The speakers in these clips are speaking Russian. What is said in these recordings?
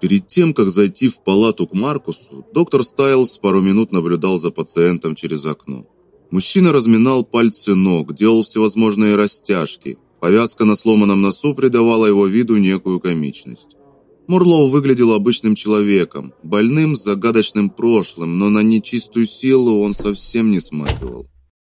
Перед тем, как зайти в палату к Маркусу, доктор Стайлс пару минут наблюдал за пациентом через окно. Мужчина разминал пальцы ног, делал всевозможные растяжки. Повязка на сломанном носу придавала его виду некую комичность. Морлоу выглядел обычным человеком, больным с загадочным прошлым, но на нечистую силу он совсем не смахивал.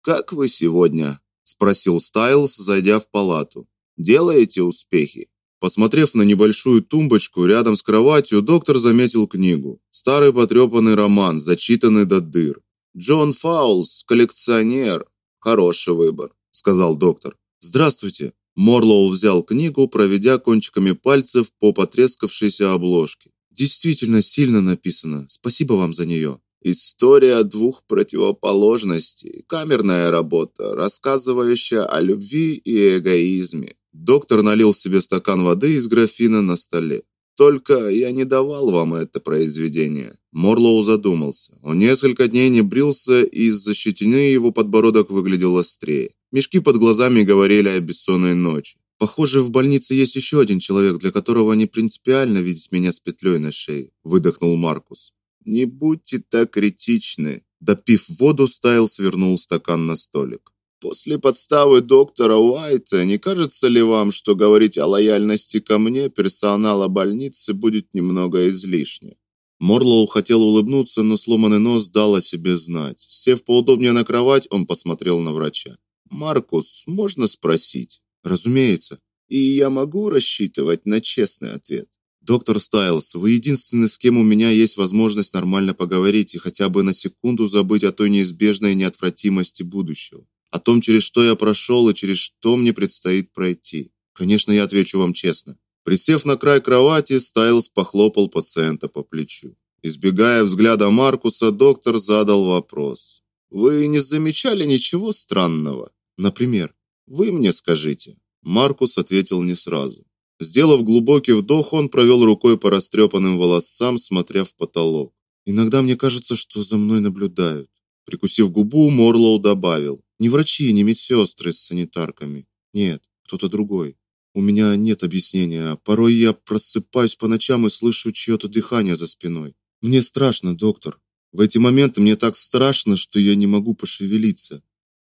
Как вы сегодня? спросил Стайлс, зайдя в палату. Делаете успехи? Посмотрев на небольшую тумбочку рядом с кроватью, доктор заметил книгу. Старый потрепанный роман, зачитанный до дыр. Джон Фаулс, коллекционер. Хороший выбор, сказал доктор. Здравствуйте. Морлоу взял книгу, проведя кончиками пальцев по потрескавшейся обложке. Действительно сильно написано. Спасибо вам за нее. История двух противоположностей. Камерная работа, рассказывающая о любви и эгоизме. Доктор налил себе стакан воды из графина на столе. Только я не давал вам это произведение. Морлоу задумался. Он несколько дней не брился, и из-за щетины его подбородок выглядел острее. Мешки под глазами говорили о бессонной ночи. Похоже, в больнице есть еще один человек, для которого не принципиально видеть меня с петлей на шее, выдохнул Маркус. Не будьте так критичны. Допив воду, Стайл свернул стакан на столик. После подставы доктора Уайта, не кажется ли вам, что говорить о лояльности ко мне персонала больницы будет немного излишне? Морлоу хотел улыбнуться, но сломанный нос дал о себе знать. Сев поудобнее на кровать, он посмотрел на врача. Маркус, можно спросить? Разумеется. И я могу рассчитывать на честный ответ. Доктор Стайлс, вы единственный, с кем у меня есть возможность нормально поговорить и хотя бы на секунду забыть о той неизбежной неотвратимости будущего, о том, через что я прошел и через что мне предстоит пройти. Конечно, я отвечу вам честно. Присев на край кровати, Стайлс похлопал пациента по плечу. Избегая взгляда Маркуса, доктор задал вопрос: "Вы не замечали ничего странного?" Например, вы мне скажите. Маркус ответил не сразу. Сделав глубокий вдох, он провел рукой по растрепанным волосам, смотря в потолок. Иногда мне кажется, что за мной наблюдают. Прикусив губу, Морлоу добавил: "Не врачи, не медсестры с санитарками. Нет, кто-то другой. У меня нет объяснения. Порой я просыпаюсь по ночам и слышу чьё-то дыхание за спиной. Мне страшно, доктор. В эти моменты мне так страшно, что я не могу пошевелиться.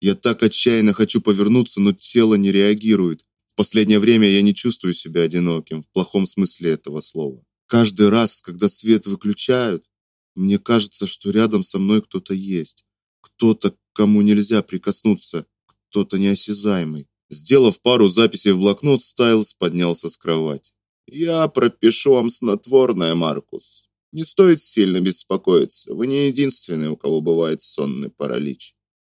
Я так отчаянно хочу повернуться, но тело не реагирует. В последнее время я не чувствую себя одиноким в плохом смысле этого слова. Каждый раз, когда свет выключают, мне кажется, что рядом со мной кто-то есть. Кто-то, кому нельзя прикоснуться, кто-то неосязаемый. Сделав пару записей в блокнот, Стайлс поднялся с кровати. Я пропишу вам снотворное, Маркус. Не стоит сильно беспокоиться. Вы не единственный, у кого бывает сонный паралич.